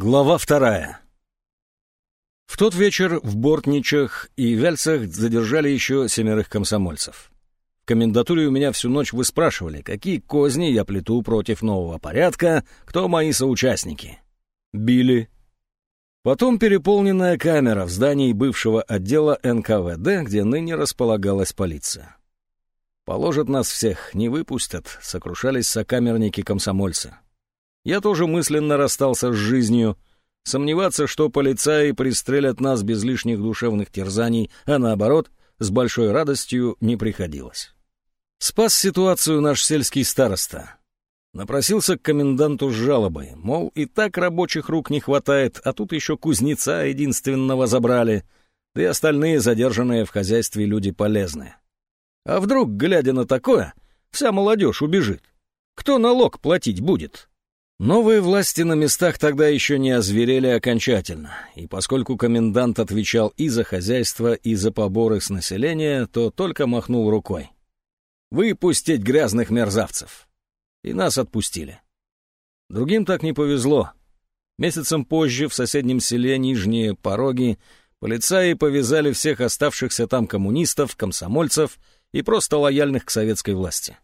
Глава вторая. В тот вечер в Бортничах и Вяльцах задержали еще семерых комсомольцев. В комендатуре у меня всю ночь выспрашивали, какие козни я плету против нового порядка, кто мои соучастники. Били. Потом переполненная камера в здании бывшего отдела НКВД, где ныне располагалась полиция. «Положат нас всех, не выпустят», — сокрушались сокамерники-комсомольцы. Я тоже мысленно расстался с жизнью. Сомневаться, что полицаи пристрелят нас без лишних душевных терзаний, а наоборот, с большой радостью не приходилось. Спас ситуацию наш сельский староста. Напросился к коменданту с жалобой, мол, и так рабочих рук не хватает, а тут еще кузнеца единственного забрали, да и остальные задержанные в хозяйстве люди полезные. А вдруг, глядя на такое, вся молодежь убежит? Кто налог платить будет? Новые власти на местах тогда еще не озверели окончательно, и поскольку комендант отвечал и за хозяйство, и за поборы с населения, то только махнул рукой. «Выпустить грязных мерзавцев!» И нас отпустили. Другим так не повезло. Месяцем позже в соседнем селе Нижние Пороги полицаи повязали всех оставшихся там коммунистов, комсомольцев и просто лояльных к советской власти.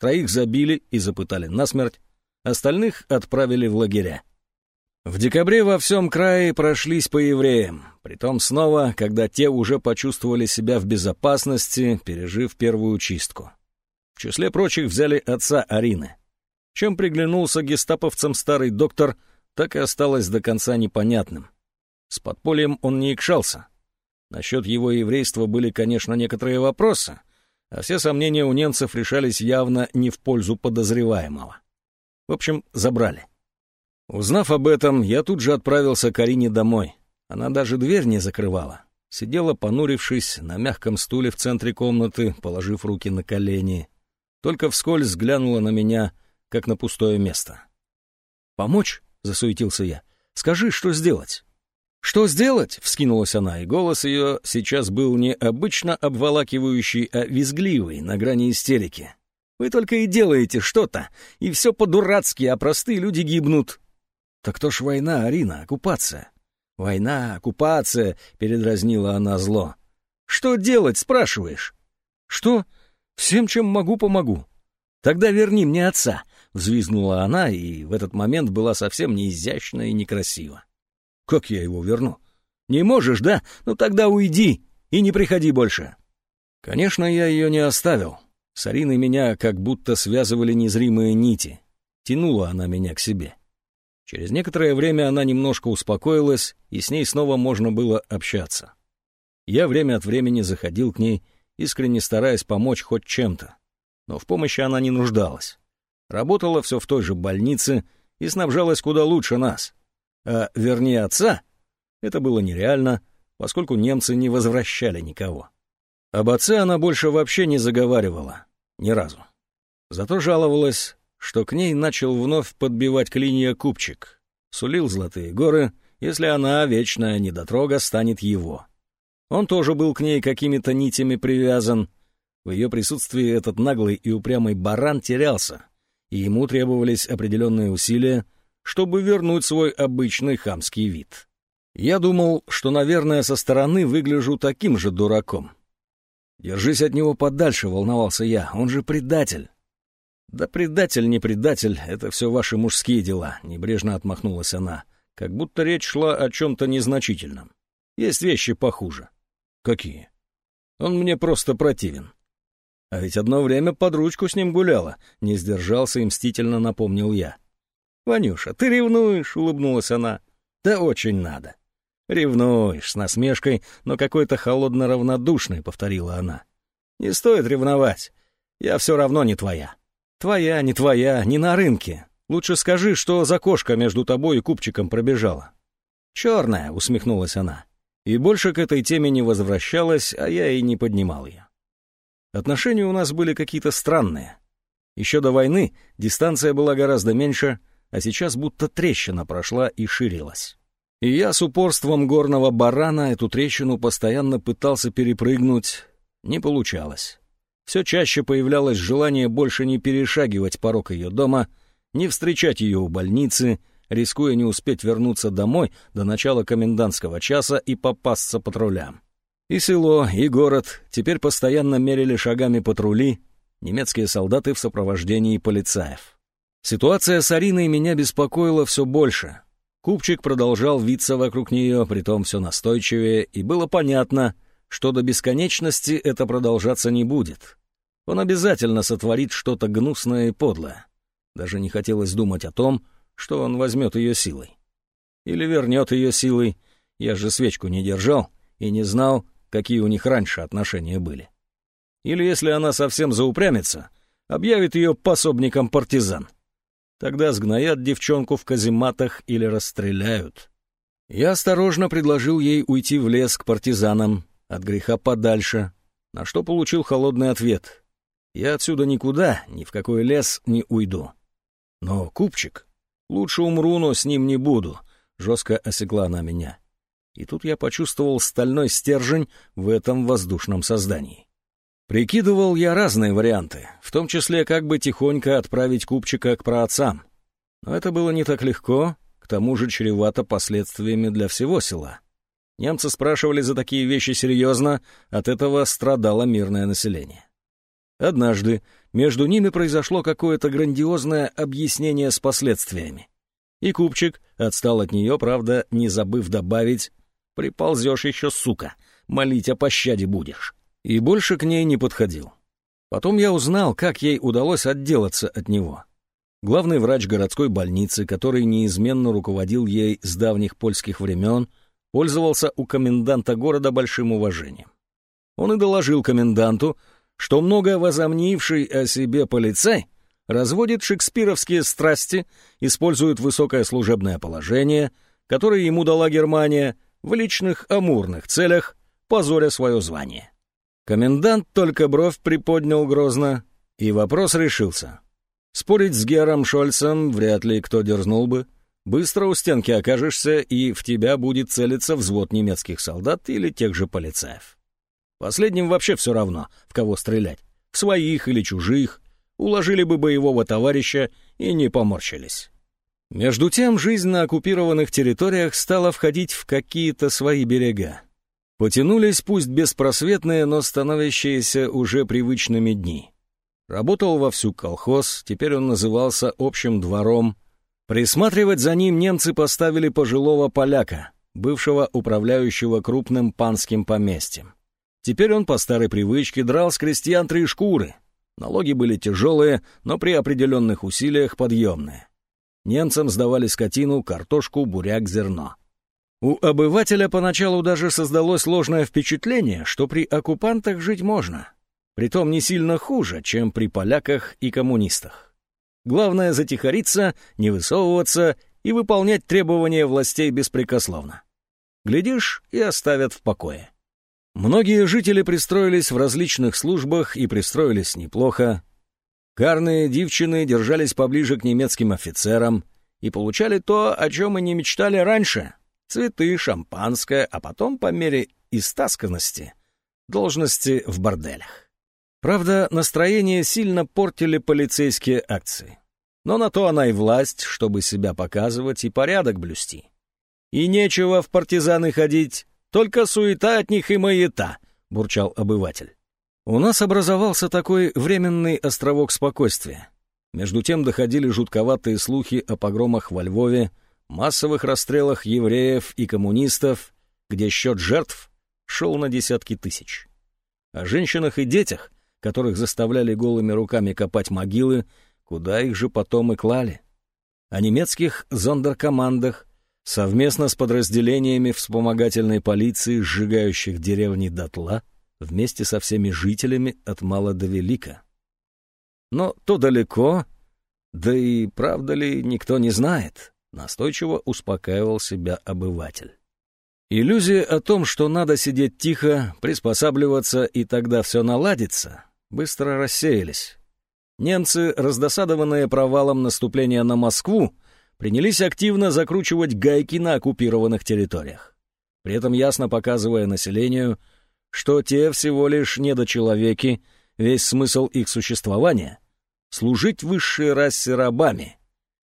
Троих забили и запытали насмерть, остальных отправили в лагеря. В декабре во всем крае прошлись по евреям, притом снова, когда те уже почувствовали себя в безопасности, пережив первую чистку. В числе прочих взяли отца Арины. Чем приглянулся гестаповцам старый доктор, так и осталось до конца непонятным. С подпольем он не икшался. Насчет его еврейства были, конечно, некоторые вопросы, а все сомнения у немцев решались явно не в пользу подозреваемого. В общем, забрали. Узнав об этом, я тут же отправился к Арине домой. Она даже дверь не закрывала. Сидела, понурившись, на мягком стуле в центре комнаты, положив руки на колени. Только вскользь взглянула на меня, как на пустое место. «Помочь?» — засуетился я. «Скажи, что сделать?» «Что сделать?» — вскинулась она, и голос ее сейчас был не обычно обволакивающий, а визгливый, на грани истерики. Вы только и делаете что-то, и все по-дурацки, а простые люди гибнут. Так то ж война, Арина, оккупация. Война, оккупация, передразнила она зло. Что делать, спрашиваешь? Что? Всем, чем могу, помогу. Тогда верни мне отца, взвизгнула она, и в этот момент была совсем неизящна и некрасива. Как я его верну? Не можешь, да? Ну тогда уйди и не приходи больше. Конечно, я ее не оставил. С Ариной меня как будто связывали незримые нити. Тянула она меня к себе. Через некоторое время она немножко успокоилась, и с ней снова можно было общаться. Я время от времени заходил к ней, искренне стараясь помочь хоть чем-то. Но в помощи она не нуждалась. Работала все в той же больнице и снабжалась куда лучше нас. А вернее отца, это было нереально, поскольку немцы не возвращали никого. Об отце она больше вообще не заговаривала. Ни разу. Зато жаловалась, что к ней начал вновь подбивать клинья купчик. Сулил золотые горы, если она, вечная недотрога, станет его. Он тоже был к ней какими-то нитями привязан. В ее присутствии этот наглый и упрямый баран терялся, и ему требовались определенные усилия, чтобы вернуть свой обычный хамский вид. Я думал, что, наверное, со стороны выгляжу таким же дураком — «Держись от него подальше», — волновался я. «Он же предатель». «Да предатель, не предатель, это все ваши мужские дела», — небрежно отмахнулась она, как будто речь шла о чем-то незначительном. «Есть вещи похуже». «Какие?» «Он мне просто противен». «А ведь одно время под ручку с ним гуляла», — не сдержался и мстительно напомнил я. «Ванюша, ты ревнуешь», — улыбнулась она. «Да очень надо». «Ревнуешь», — с насмешкой, но какой-то холодно-равнодушной, — повторила она. «Не стоит ревновать. Я все равно не твоя». «Твоя, не твоя, не на рынке. Лучше скажи, что за кошка между тобой и купчиком пробежала». «Черная», — усмехнулась она. И больше к этой теме не возвращалась, а я и не поднимал ее. Отношения у нас были какие-то странные. Еще до войны дистанция была гораздо меньше, а сейчас будто трещина прошла и ширилась. И я с упорством горного барана эту трещину постоянно пытался перепрыгнуть. Не получалось. Все чаще появлялось желание больше не перешагивать порог ее дома, не встречать ее у больницы, рискуя не успеть вернуться домой до начала комендантского часа и попасться патрулям. И село, и город теперь постоянно мерили шагами патрули, немецкие солдаты в сопровождении полицаев. Ситуация с Ариной меня беспокоила все больше. Купчик продолжал виться вокруг нее, притом все настойчивее, и было понятно, что до бесконечности это продолжаться не будет. Он обязательно сотворит что-то гнусное и подлое. Даже не хотелось думать о том, что он возьмет ее силой. Или вернет ее силой. Я же свечку не держал и не знал, какие у них раньше отношения были. Или если она совсем заупрямится, объявит ее пособником партизан. Тогда сгноят девчонку в казематах или расстреляют. Я осторожно предложил ей уйти в лес к партизанам, от греха подальше, на что получил холодный ответ. Я отсюда никуда, ни в какой лес не уйду. Но, купчик, лучше умру, но с ним не буду, жестко осекла она меня. И тут я почувствовал стальной стержень в этом воздушном создании. Прикидывал я разные варианты, в том числе как бы тихонько отправить купчика к праотцам. Но это было не так легко, к тому же чревато последствиями для всего села. Немцы спрашивали за такие вещи серьезно, от этого страдало мирное население. Однажды между ними произошло какое-то грандиозное объяснение с последствиями. И купчик отстал от нее, правда, не забыв добавить «Приползешь еще, сука, молить о пощаде будешь» и больше к ней не подходил. Потом я узнал, как ей удалось отделаться от него. Главный врач городской больницы, который неизменно руководил ей с давних польских времен, пользовался у коменданта города большим уважением. Он и доложил коменданту, что много возомнивший о себе полицай разводит шекспировские страсти, использует высокое служебное положение, которое ему дала Германия, в личных амурных целях, позоря свое звание. Комендант только бровь приподнял грозно, и вопрос решился. Спорить с Гером Шольцем вряд ли кто дерзнул бы. Быстро у стенки окажешься, и в тебя будет целиться взвод немецких солдат или тех же полицаев. Последним вообще все равно, в кого стрелять. В своих или чужих. Уложили бы боевого товарища и не поморщились. Между тем, жизнь на оккупированных территориях стала входить в какие-то свои берега. Потянулись пусть беспросветные, но становящиеся уже привычными дни. Работал вовсю колхоз, теперь он назывался общим двором. Присматривать за ним немцы поставили пожилого поляка, бывшего управляющего крупным панским поместьем. Теперь он по старой привычке драл с крестьян три шкуры. Налоги были тяжелые, но при определенных усилиях подъемные. Немцам сдавали скотину, картошку, буряк, зерно. У обывателя поначалу даже создалось ложное впечатление, что при оккупантах жить можно. Притом не сильно хуже, чем при поляках и коммунистах. Главное затихариться, не высовываться и выполнять требования властей беспрекословно. Глядишь, и оставят в покое. Многие жители пристроились в различных службах и пристроились неплохо. Карные девчины держались поближе к немецким офицерам и получали то, о чем и не мечтали раньше — цветы, шампанское, а потом, по мере истасканности, должности в борделях. Правда, настроение сильно портили полицейские акции. Но на то она и власть, чтобы себя показывать и порядок блюсти. И нечего в партизаны ходить, только суета от них и маята, бурчал обыватель. У нас образовался такой временный островок спокойствия. Между тем доходили жутковатые слухи о погромах во Львове, массовых расстрелах евреев и коммунистов, где счет жертв шел на десятки тысяч. О женщинах и детях, которых заставляли голыми руками копать могилы, куда их же потом и клали. О немецких зондеркомандах, совместно с подразделениями вспомогательной полиции, сжигающих деревни дотла, вместе со всеми жителями от мала до велика. Но то далеко, да и правда ли, никто не знает. Настойчиво успокаивал себя обыватель. Иллюзия о том, что надо сидеть тихо, приспосабливаться и тогда все наладится, быстро рассеялись. Немцы, раздосадованные провалом наступления на Москву, принялись активно закручивать гайки на оккупированных территориях, при этом ясно показывая населению, что те всего лишь недочеловеки, весь смысл их существования — служить высшей расе рабами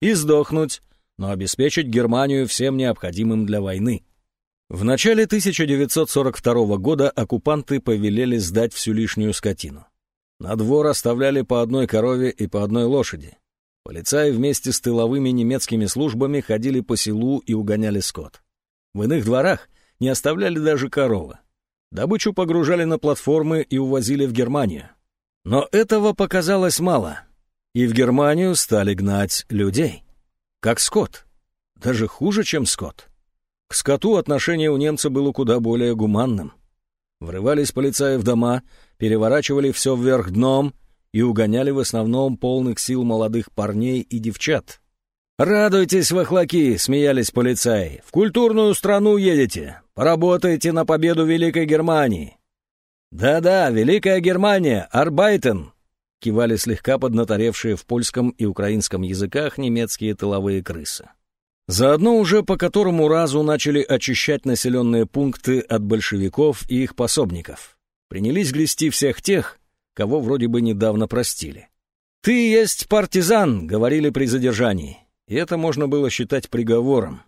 и сдохнуть но обеспечить Германию всем необходимым для войны. В начале 1942 года оккупанты повелели сдать всю лишнюю скотину. На двор оставляли по одной корове и по одной лошади. Полицаи вместе с тыловыми немецкими службами ходили по селу и угоняли скот. В иных дворах не оставляли даже коровы. Добычу погружали на платформы и увозили в Германию. Но этого показалось мало, и в Германию стали гнать людей. Как скот. Даже хуже, чем скот. К скоту отношение у немца было куда более гуманным. Врывались полицаи в дома, переворачивали все вверх дном и угоняли в основном полных сил молодых парней и девчат. «Радуйтесь, вахлаки!» — смеялись полицаи. «В культурную страну едете. Поработаете на победу Великой Германии». «Да-да, Великая Германия! Арбайтен!» — кивали слегка поднаторевшие в польском и украинском языках немецкие тыловые крысы. Заодно уже по которому разу начали очищать населенные пункты от большевиков и их пособников. Принялись грести всех тех, кого вроде бы недавно простили. «Ты есть партизан», — говорили при задержании, и это можно было считать приговором.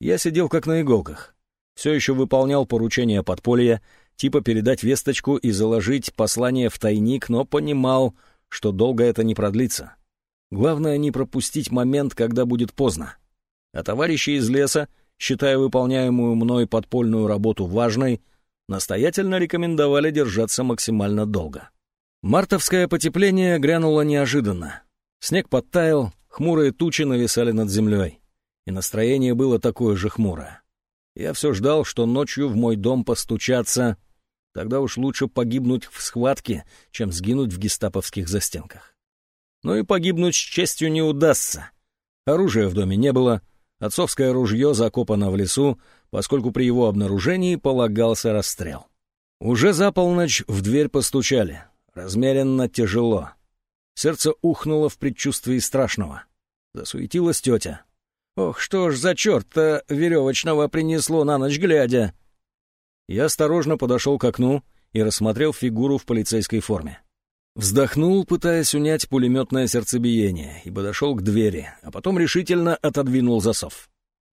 Я сидел как на иголках, все еще выполнял поручения подполья, типа передать весточку и заложить послание в тайник, но понимал, что долго это не продлится. Главное не пропустить момент, когда будет поздно а товарищи из леса, считая выполняемую мной подпольную работу важной, настоятельно рекомендовали держаться максимально долго. Мартовское потепление грянуло неожиданно. Снег подтаял, хмурые тучи нависали над землей, и настроение было такое же хмурое. Я все ждал, что ночью в мой дом постучатся, тогда уж лучше погибнуть в схватке, чем сгинуть в гестаповских застенках. Но и погибнуть с честью не удастся. Оружия в доме не было — Отцовское ружье закопано в лесу, поскольку при его обнаружении полагался расстрел. Уже за полночь в дверь постучали. Размеренно тяжело. Сердце ухнуло в предчувствии страшного. Засуетилась тетя. «Ох, что ж за черт-то веревочного принесло на ночь глядя!» Я осторожно подошел к окну и рассмотрел фигуру в полицейской форме. Вздохнул, пытаясь унять пулеметное сердцебиение, и подошел к двери, а потом решительно отодвинул засов.